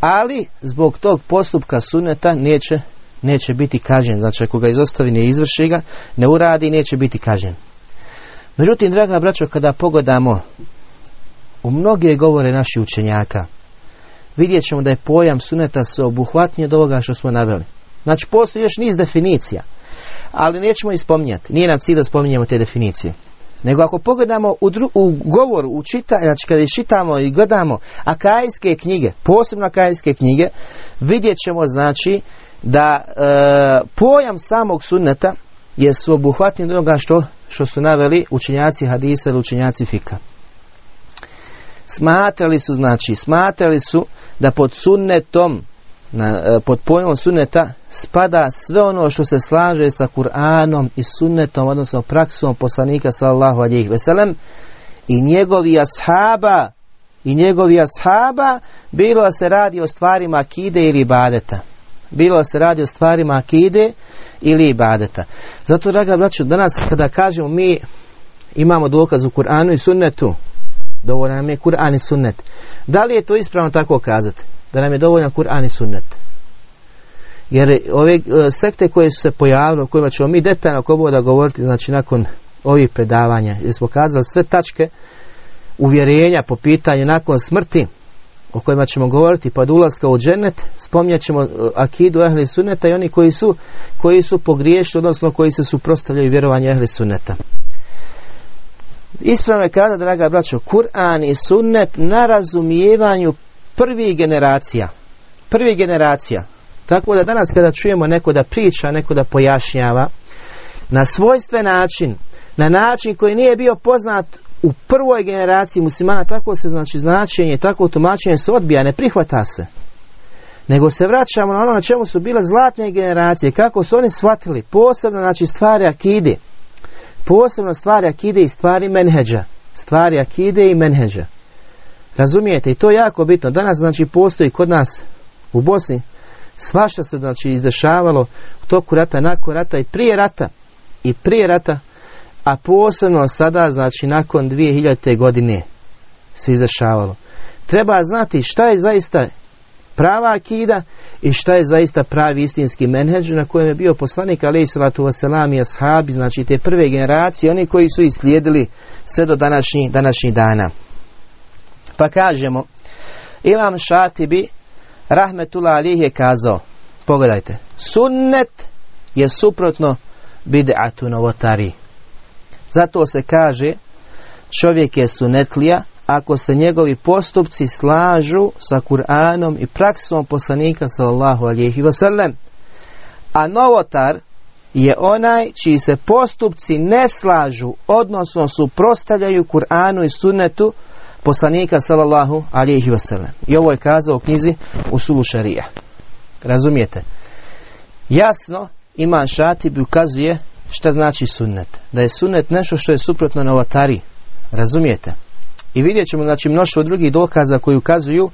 Ali zbog tog postupka sunneta neće, neće biti kažen. Znači ako ga izostavi ne izvrši ga, ne uradi neće biti kažen. Međutim, draga braćo, kada pogledamo u mnoge govore naših učenjaka, vidjet ćemo da je pojam suneta se obuhvatnije od ovoga što smo naveli. Znači postoji još niz definicija, ali nećemo ih spominjati. Nije nam cilj da spominjemo te definicije. Nego ako pogledamo u, dru, u govoru, u čita, znači kada čitamo i gledamo akajske knjige, posebno akajske knjige, vidjet ćemo znači da e, pojam samog sunneta je obuhvatni onoga što, što su naveli učenjaci hadisa ili učenjaci fika. Smatrali su, znači, smatrali su da pod sunnetom na, e, pod pojmom sunneta spada sve ono što se slaže sa Kur'anom i sunnetom, odnosno praksom poslanika sallallahu alejhi ve sellem i njegovi ashaba i njegovi ashaba bilo se radi o stvarima akide ili ibadeta. Bilo se radi o stvarima akide ili ibadeta. Zato, draga braću, danas kada kažemo mi imamo dokaz u Kur'anu i sunnetu, dovoljno nam je Kur'an i sunnet. Da li je to ispravno tako kazati? Da nam je dovoljan Kur'an i sunnet. Jer ove e, sekte koje su se pojavile, o kojima ćemo mi detaljno ako da govoriti, znači nakon ovih predavanja, jer smo kazali sve tačke uvjerenja po pitanju nakon smrti, o kojima ćemo govoriti pa od ulaska u džennet, spominjat ćemo e, akidu ehli sunneta i oni koji su, koji su pogriješili, odnosno koji se suprostavljaju vjerovanju ehli sunneta. Ispravno je kada, draga braćo, Kur'an i sunnet na razumijevanju prvih generacija. Prvih generacija. Tako da danas kada čujemo neko da priča, neko da pojašnjava, na svojstven način, na način koji nije bio poznat u prvoj generaciji muslimana, tako se znači značenje, tako tumačenje se odbija, ne prihvata se. Nego se vraćamo na ono na čemu su bile zlatne generacije, kako su oni shvatili, posebno znači stvari akide, posebno stvari akide i stvari menheđa, stvari akide i menheđa. Razumijete? I to je jako bitno. Danas znači postoji kod nas u Bosni svašta se znači izdešavalo u toku rata, nakon rata i prije rata i prije rata, a posebno sada znači nakon 2000. godine se izdešavalo. Treba znati šta je zaista prava akida i šta je zaista pravi istinski menheđ na kojem je bio poslanik alaih salatu wasalam i ashabi, znači te prve generacije, oni koji su islijedili sve do današnjih današnji dana. Pa kažemo, Imam Šatibi, Rahmetullah Ali je kazao, pogledajte, sunnet je suprotno bid'atu novotari. Zato se kaže čovjek je sunetlija ako se njegovi postupci slažu sa Kur'anom i praksom poslanika sallallahu alihi wasallam. A novotar je onaj čiji se postupci ne slažu, odnosno suprostavljaju Kur'anu i sunnetu poslanika sallallahu alihi wasallam. I ovo je kazao u knjizi u Sulu Šarija. Razumijete? Jasno, ima šatib ukazuje šta znači sunnet. Da je sunnet nešto što je suprotno novatari. Razumijete? I vidjet ćemo znači mnoštvo drugih dokaza koji ukazuju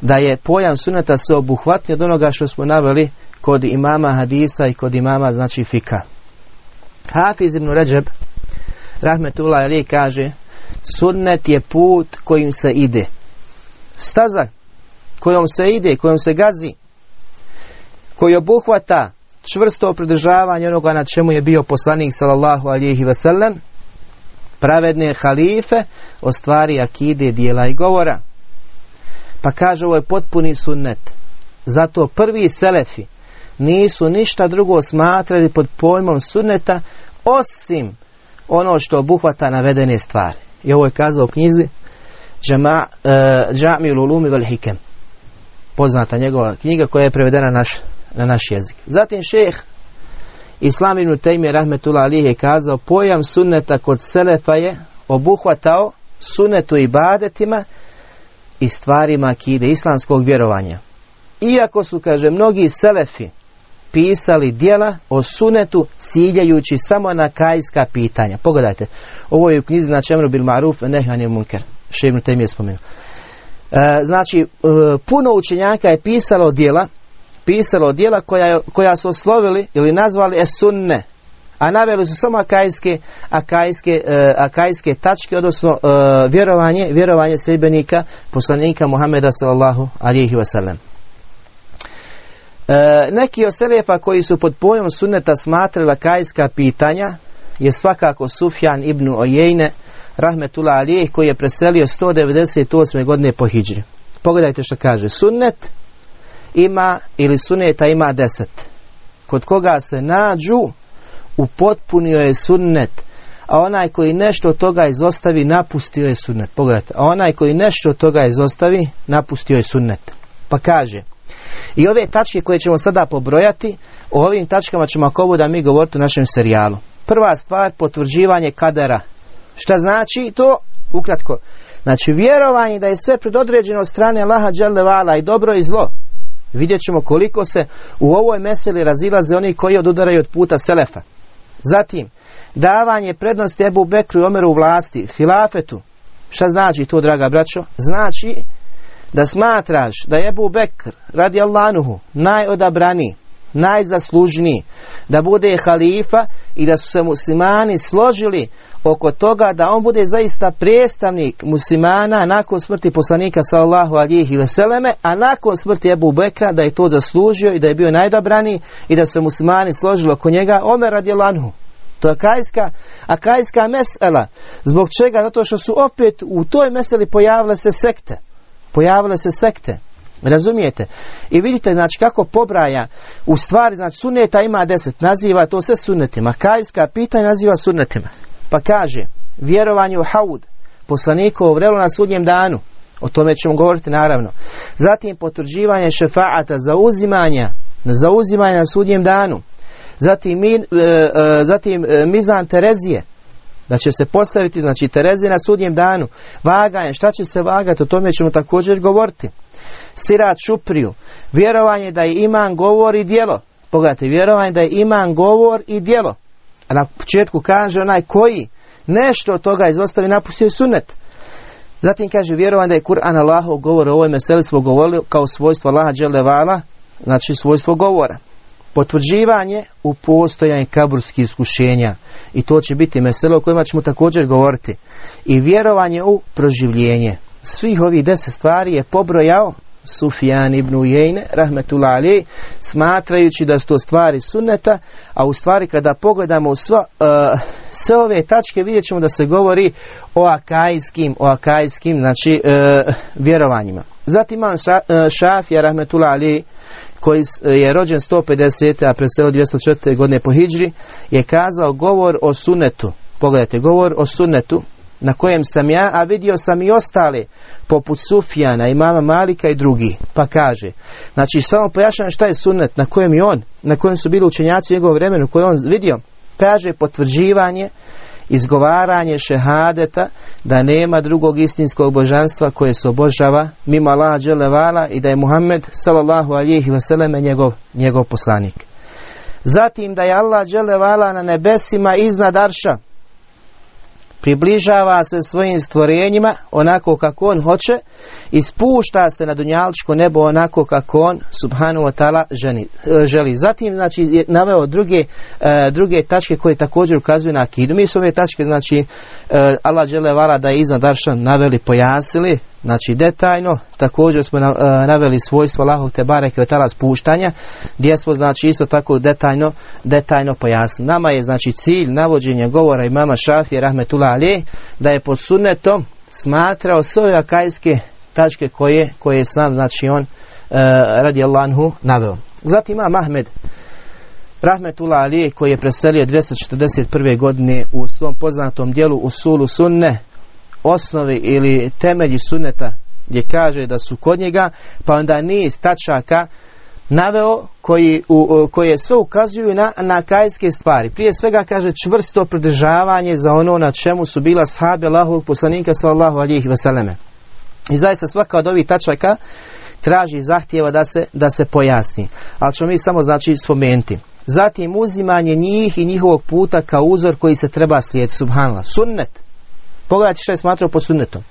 da je pojam suneta se obuhvatniji od onoga što smo naveli kod imama hadisa i kod imama znači fika. Hafiz ibn Ređeb Rahmetullah Ali kaže sunnet je put kojim se ide. Staza kojom se ide, kojom se gazi, koji obuhvata čvrsto pridržavanje onoga na čemu je bio poslanik sallallahu alihi wasallam, pravedne halife, o stvari akide, dijela i govora. Pa kaže ovo je potpuni sunnet. Zato prvi selefi nisu ništa drugo smatrali pod pojmom sunneta osim ono što obuhvata navedene stvari. I ovo je kazao u knjizi uh, Ulumi vel Hikem. Poznata njegova knjiga koja je prevedena naš, na naš jezik. Zatim šeh Islam ibn Taymi rahmetullah alihi je kazao pojam sunneta kod Selefa je obuhvatao sunnetu i badetima i stvarima akide islamskog vjerovanja. Iako su, kaže, mnogi Selefi pisali dijela o sunetu ciljajući samo na kajska pitanja. Pogledajte, ovo je u knjizi na čemru bil maruf nehan je munker. Šebnu tem je spomenuo. E, znači, e, puno učenjaka je pisalo dijela pisalo dijela koja, koja su oslovili ili nazvali esunne, a naveli su samo akajske, akajske, e, akajske tačke, odnosno vjerovanje, vjerovanje sljedbenika poslanika Muhameda sallallahu alihi wasallam. E, neki od selefa koji su pod pojom sunneta smatrali kajska pitanja je svakako Sufjan ibn Ojejne rahmetullah alijeh koji je preselio 198. godine po hijđri. Pogledajte što kaže. Sunnet ima ili sunneta ima deset. Kod koga se nađu upotpunio je sunnet a onaj koji nešto od toga izostavi napustio je sunnet. Pogledajte, a onaj koji nešto od toga izostavi napustio je sunnet. Pa kaže i ove tačke koje ćemo sada pobrojati, o ovim tačkama ćemo ako da mi govoriti u našem serijalu. Prva stvar, potvrđivanje kadera. Šta znači to? Ukratko. Znači, vjerovanje da je sve predodređeno od strane Allaha Đalevala i dobro i zlo. Vidjet ćemo koliko se u ovoj meseli razilaze oni koji odudaraju od puta Selefa. Zatim, davanje prednosti Ebu Bekru i Omeru u vlasti, hilafetu. Šta znači to, draga braćo? Znači da smatraš da je Ebu Bekr radi Allahuhu najodabraniji, najzaslužniji, da bude halifa i da su se muslimani složili oko toga da on bude zaista predstavnik muslimana nakon smrti poslanika sallahu alihi veseleme, a nakon smrti Ebu Bekra da je to zaslužio i da je bio najdobraniji i da su muslimani složili oko njega, Omer radi. To je akajska, akajska mesela. Zbog čega? Zato što su opet u toj meseli pojavile se sekte pojavile se sekte. Razumijete? I vidite znači kako pobraja u stvari, znači suneta ima deset, naziva to sve sunetima. Kajska pitanja naziva sunetima. Pa kaže, vjerovanje u haud, poslanikovo vrelo na sudnjem danu, o tome ćemo govoriti naravno. Zatim potvrđivanje šefaata, zauzimanja, zauzimanja na sudnjem danu. Zatim, e, e, zatim e, mizan Terezije, da će se postaviti, znači Terezi na sudnjem danu, vaganje, šta će se vagati, o tome ćemo također govoriti. Sirat šupriju, vjerovanje da je iman govor i djelo. Pogledajte, vjerovanje da je iman govor i djelo. A na početku kaže onaj koji nešto od toga izostavi napustio sunet. Zatim kaže vjerovanje da je Kur'an Allahov govor, o ovoj meseli smo govorili kao svojstvo Allaha dželevala, znači svojstvo govora. Potvrđivanje u postojanje kaburskih iskušenja, i to će biti meselo o kojima ćemo također govoriti. I vjerovanje u proživljenje. Svih ovih deset stvari je pobrojao Sufjan ibn Ujejne, rahmetullah smatrajući da su to stvari sunneta, a u stvari kada pogledamo sva, uh, sve ove tačke vidjet ćemo da se govori o akajskim, o akajskim, znači uh, vjerovanjima. Zatim imam ša, uh, Šafija, rahmetullah ali, koji je rođen 150. a preselio 204. godine po Hidžri, je kazao govor o sunetu. Pogledajte, govor o sunetu na kojem sam ja, a vidio sam i ostale, poput Sufjana, imama Malika i drugi. Pa kaže, znači samo pojašnjam šta je sunnet, na kojem je on, na kojem su bili učenjaci u njegovom vremenu, koje on vidio. Kaže potvrđivanje, izgovaranje šehadeta, da nema drugog istinskog božanstva koje se obožava mimo Allaha dželevala i da je Muhammed sallallahu alihi vseleme njegov, njegov poslanik. Zatim da je Allah dželevala na nebesima iznad arša, približava se svojim stvorenjima onako kako on hoće i spušta se na dunjaličko nebo onako kako on subhanu wa ta'ala e, želi. Zatim znači je naveo druge, e, druge tačke koje također ukazuju na akidu. Mi su ove tačke znači e, Allah žele vala da je iznad Arša naveli pojasnili znači detaljno, također smo naveli svojstvo Allahog te bareke od tala spuštanja, gdje smo znači isto tako detaljno, detaljno pojasnili. Nama je znači cilj navođenja govora imama Šafije rahmetullah ali da je pod sunnetom smatrao svoje akajske tačke koje, koje sam znači on e, radi Allahu naveo. Zatim ima Mahmed Rahmetullah Ali koji je preselio 241. godine u svom poznatom dijelu Usulu Sunne osnovi ili temelji sunneta gdje kaže da su kod njega pa onda niz tačaka naveo koji, u, koje sve ukazuju na, na kajske stvari. Prije svega kaže čvrsto pridržavanje za ono na čemu su bila sahabe Allahog poslanika sallallahu alihi vseleme. I zaista svaka od ovih tačaka traži zahtjeva da se, da se pojasni. Ali ćemo mi samo znači spomenuti. Zatim uzimanje njih i njihovog puta kao uzor koji se treba slijediti. Subhanallah. Sunnet. Pogledajte što je smatrao po sunnetom.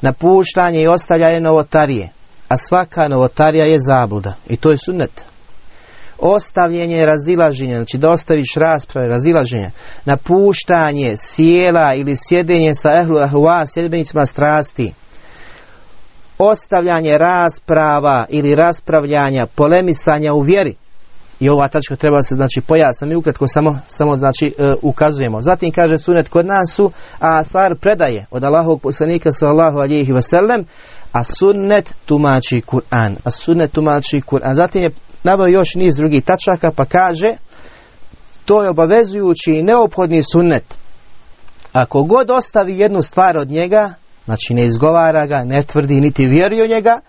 Napuštanje i ostavljanje novotarije. A svaka novotarija je zabluda. I to je sunnet. Ostavljenje razilaženja, znači da ostaviš rasprave, razilaženja, napuštanje, sjela ili sjedenje sa ehlu ahua, sjedbenicima strasti, ostavljanje rasprava ili raspravljanja, polemisanja u vjeri. I ova tačka treba se znači pojasniti. Mi ukratko samo, samo znači e, ukazujemo. Zatim kaže sunet kod nas su a stvar predaje od Allahovog poslanika sallallahu alihi wasallam a sunnet tumači Kur'an. A sunnet tumači Kur'an. Zatim je naveo još niz drugih tačaka pa kaže to je obavezujući i neophodni sunnet. Ako god ostavi jednu stvar od njega, znači ne izgovara ga, ne tvrdi niti vjeruje njega,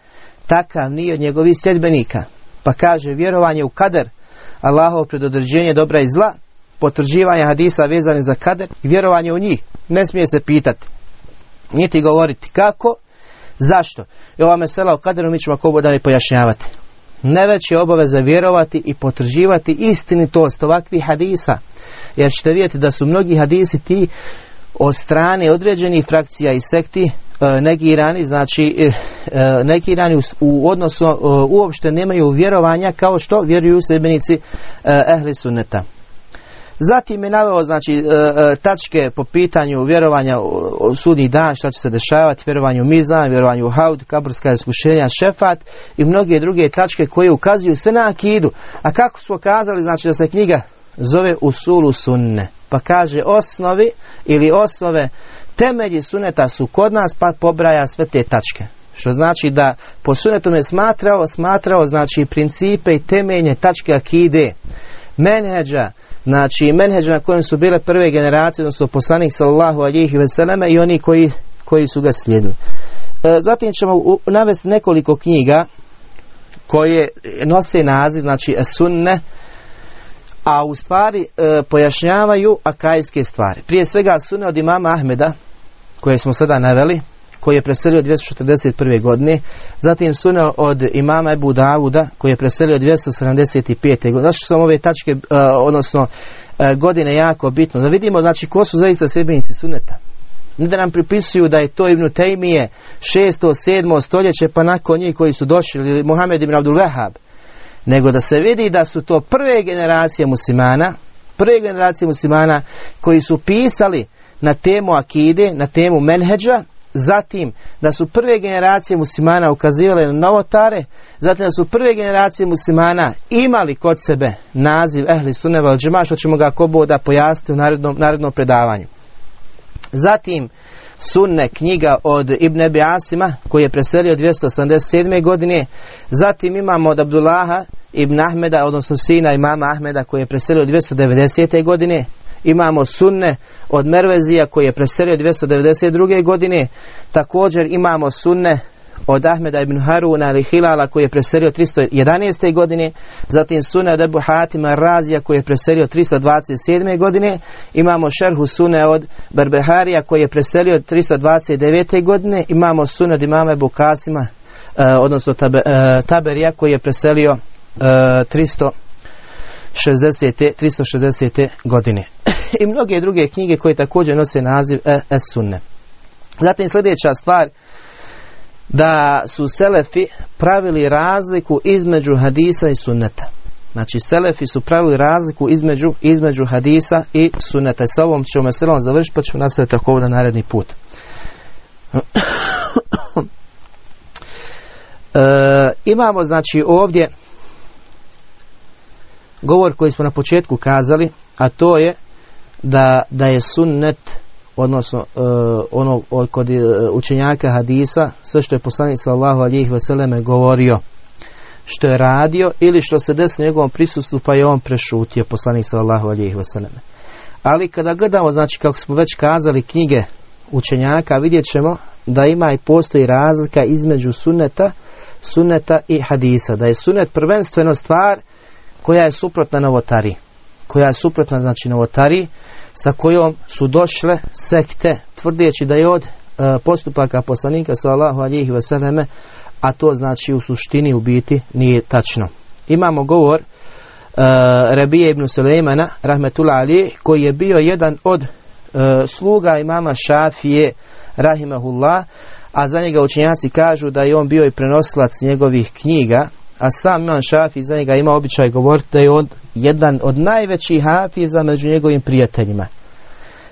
takav nije od njegovih sljedbenika. Pa kaže vjerovanje u kader, Allahovo predodređenje dobra i zla, potvrđivanje hadisa vezani za kader i vjerovanje u njih. Ne smije se pitati, niti govoriti kako, zašto. I ova mesela o kaderu mi ćemo mi pojašnjavati. Ne već je obaveza vjerovati i potvrđivati istinitost ovakvih hadisa. Jer ćete vidjeti da su mnogi hadisi ti od strane određenih frakcija i sekti negirani, znači e, e, negirani u odnosu uopšte nemaju vjerovanja kao što vjeruju sedbenici ehli sunneta. Zatim je naveo znači tačke po pitanju vjerovanja u sudnji dan, šta će se dešavati, vjerovanje u mizan, vjerovanje u haud, kaburska iskušenja, šefat i mnoge druge tačke koje ukazuju sve na akidu. A kako smo kazali, znači da se knjiga zove Usulu sunne. Pa kaže osnovi ili osnove temelji suneta su kod nas pa pobraja sve te tačke. Što znači da po sunetom je smatrao, smatrao znači principe i temeljne tačke akide, menheđa, znači menheđa na kojem su bile prve generacije, odnosno poslanik sallallahu alihi veseleme i oni koji, koji su ga slijedili. E, zatim ćemo navesti nekoliko knjiga koje nose naziv, znači sunne, a u stvari e, pojašnjavaju akajske stvari. Prije svega sune od imama Ahmeda, koje smo sada naveli, koji je preselio 241. godine, zatim sune od imama Ebu Davuda, koji je preselio 275. godine. Zašto su ove tačke, e, odnosno e, godine jako bitno? Da vidimo, znači, ko su zaista sebenici suneta. Ne da nam pripisuju da je to Ibn Tejmije 6. 7. stoljeće, pa nakon njih koji su došli, ili Muhammed ibn Abdul Wahab, nego da se vidi da su to prve generacije muslimana, prve generacije muslimana koji su pisali na temu akide, na temu menheđa, zatim da su prve generacije muslimana ukazivale na novotare, zatim da su prve generacije muslimana imali kod sebe naziv ehli sunneva al što ćemo ga ako da pojasniti u narednom, narednom predavanju. Zatim sunne knjiga od Ibn Abi Asima koji je preselio 287. godine. Zatim imamo od Abdullaha Ibn Ahmeda, odnosno sina imama Ahmeda koji je preselio 290. godine. Imamo sunne od Mervezija koji je preselio 292. godine. Također imamo sunne od Ahmeda ibn Haruna ili Hilala koji je preselio 311. godine, zatim Sune od Ebu Hatima Razija koji je preselio 327. godine, imamo Šerhu Sune od Berbeharija koji je preselio 329. godine, imamo Sune od imama Ebu Kasima, e, odnosno tabe, e, Taberija koji je preselio e, 360. 360. godine. <laughs> I mnoge druge knjige koje također nose naziv Es Sunne. Zatim sljedeća stvar da su selefi pravili razliku između hadisa i sunneta. Znači selefi su pravili razliku između, između hadisa i sunneta. I sa ovom ćemo meselom završiti pa ćemo nastaviti tako na naredni put. <clears throat> E, imamo znači ovdje govor koji smo na početku kazali, a to je da, da je sunnet odnosno uh, ono od, kod uh, učenjaka hadisa sve što je poslanik sallallahu alejhi ve selleme govorio što je radio ili što se desilo njegovom prisustvu pa je on prešutio poslanik sallallahu alejhi ve selleme ali kada gledamo znači kako smo već kazali knjige učenjaka vidjet ćemo da ima i postoji razlika između sunneta sunneta i hadisa. Da je sunnet prvenstveno stvar koja je suprotna novotari. Koja je suprotna znači novotari sa kojom su došle sekte tvrdeći da je od e, postupaka poslanika sallallahu alihi vseleme a to znači u suštini u biti nije tačno. Imamo govor e, Rabije ibn Sulejmana rahmetullah ali koji je bio jedan od e, sluga imama Šafije rahimahullah a za njega učenjaci kažu da je on bio i prenosilac njegovih knjiga a sam imam Šafi za njega ima običaj govoriti da je on jedan od najvećih hafiza među njegovim prijateljima.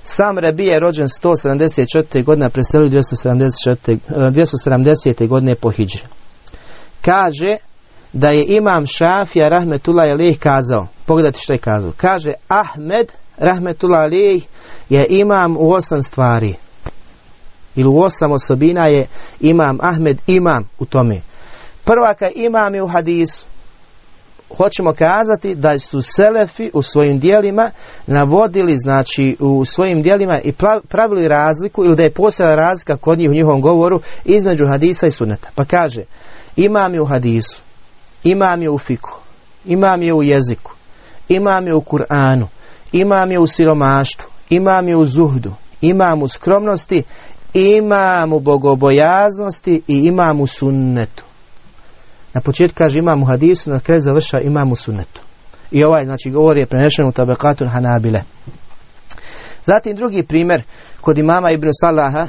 Sam Rabi je rođen 174. godine, preselio 274, 270. godine po Hidžri. Kaže da je imam Šafija Rahmetullah Alih kazao, pogledajte što je kazao, kaže Ahmed Rahmetullah Alih je imam u osam stvari. Ili u osam osobina je imam Ahmed imam u tome. Prva ka imam je u hadisu. Hoćemo kazati da su selefi u svojim dijelima navodili, znači u svojim dijelima i pravili razliku ili da je postojala razlika kod njih u njihovom govoru između hadisa i suneta. Pa kaže, imam je u hadisu, imam je u fiku, imam je u jeziku, imam je u Kur'anu, imam je u siromaštvu, imam je u zuhdu, imam u skromnosti, imam u bogobojaznosti i imam u sunnetu. Na početku kaže imam u hadisu, na kraju završa imam u sunetu. I ovaj, znači, govor je prenešen u tabakatu Hanabile. Zatim drugi primjer, kod imama Ibn Salaha,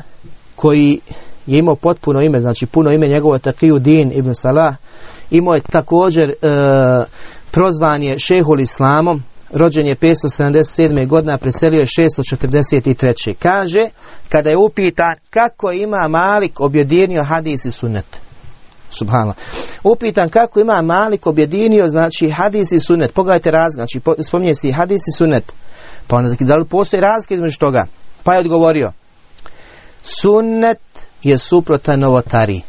koji je imao potpuno ime, znači puno ime njegovo Taqiju Din Ibn Salah, imao je također e, prozvan je šehul Islamom, rođen je 577. godina, preselio je 643. Kaže, kada je upitan kako ima Malik objedinio hadis i sunnet. Subhanallah. Upitan kako ima Malik objedinio, znači hadis i sunet. Pogledajte razlika, znači spominje se hadis i sunet. Pa onda da li postoji razlika između toga? Pa je odgovorio, sunnet je suprotan novotari.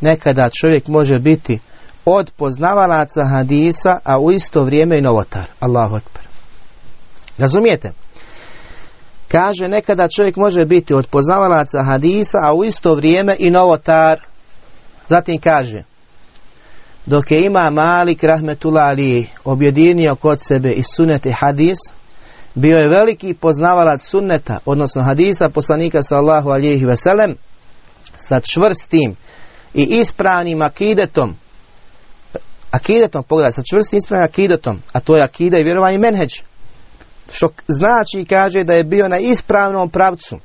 Nekada čovjek može biti od poznavalaca hadisa, a u isto vrijeme i novotar. Allahu akbar. Razumijete? Kaže, nekada čovjek može biti od poznavalaca hadisa, a u isto vrijeme i novotar. Zatim kaže, dok je ima Malik Rahmetullah Ali objedinio kod sebe i sunet i hadis, bio je veliki poznavalac sunneta, odnosno hadisa poslanika sallahu alihi veselem, sa čvrstim i ispravnim akidetom, akidetom, pogledaj, sa čvrstim ispravnim akidetom, a to je akida i vjerovanje menheđ, što znači i kaže da je bio na ispravnom pravcu,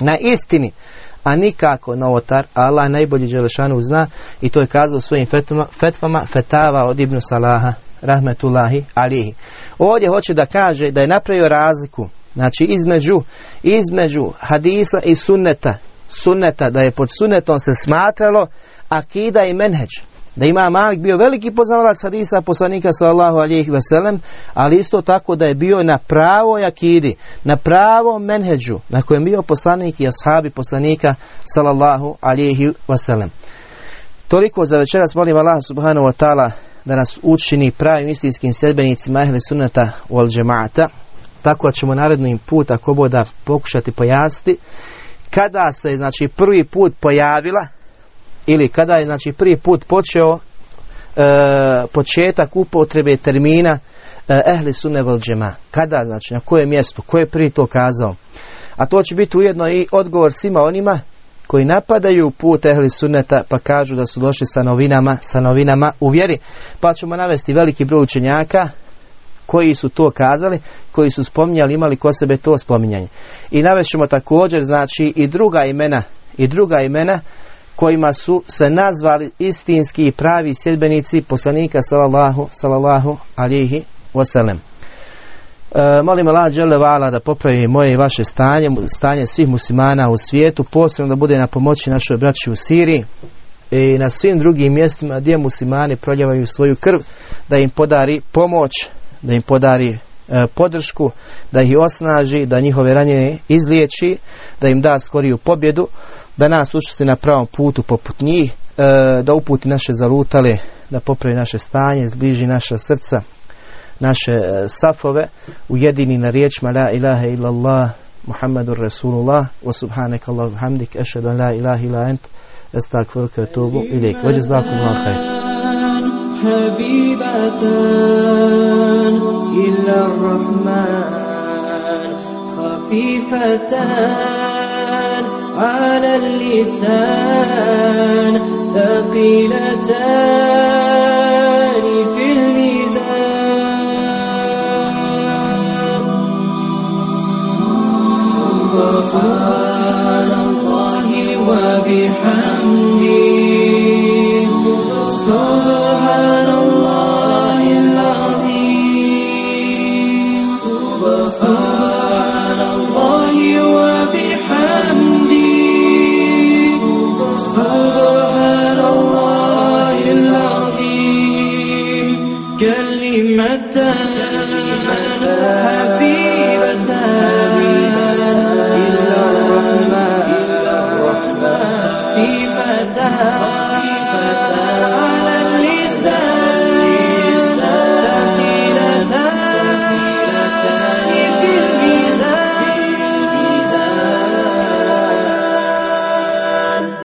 na istini, a nikako novotar, Allah najbolji Đelešanu zna i to je kazao svojim fetvama, fetvama fetava od Ibnu Salaha, rahmetullahi alihi. Ovdje hoće da kaže da je napravio razliku, znači između, između hadisa i sunneta, sunneta, da je pod sunnetom se smatralo akida i menheđ. Da ima Malik bio veliki poznavalac hadisa poslanika sallallahu alejhi ve sellem, ali isto tako da je bio na pravoj akidi, na pravom menheđu na kojem bio poslanik i ashabi poslanika sallallahu alejhi ve sellem. Toliko za večeras molim Allah subhanahu wa ta'ala da nas učini pravim istinskim sedbenicima ehli sunnata wal džemata. Tako ćemo narednim put ako boda pokušati pojasniti kada se znači prvi put pojavila ili kada je znači prvi put počeo e, početak upotrebe termina e, ehli sunne džema. Kada znači na kojem mjestu, ko je prvi to kazao? A to će biti ujedno i odgovor svima onima koji napadaju put ehli sunneta pa kažu da su došli sa novinama, sa novinama u vjeri. Pa ćemo navesti veliki broj učenjaka koji su to kazali, koji su spominjali, imali ko sebe to spominjanje. I navešćemo također, znači, i druga imena, i druga imena kojima su se nazvali istinski i pravi sjedbenici poslanika sallallahu, sallallahu alihi wasallam. E, molim Allah dželle vala da popravi moje i vaše stanje, stanje svih muslimana u svijetu, posebno da bude na pomoći našoj braći u Siriji i na svim drugim mjestima gdje muslimani proljevaju svoju krv, da im podari pomoć, da im podari e, podršku, da ih osnaži, da njihove ranjene izliječi, da im da skoriju pobjedu, da nas učesti na pravom putu poput njih, e, da uputi naše zalutale, da popravi naše stanje, zbliži naša srca, naše e, safove, ujedini na riječima la ilaha illallah, Muhammadur Rasulullah, wa subhanak Allah hamdik, ešhedu an la ilaha ila ent, استغفرك واتوب اليك وجزاكم الله خير حبيبتان إلى الرحمن خفيفتان على اللسان ثقيلتان في الميزان. سبحان الله وبحمده. سبحان العظيم كلمتان حبيبتان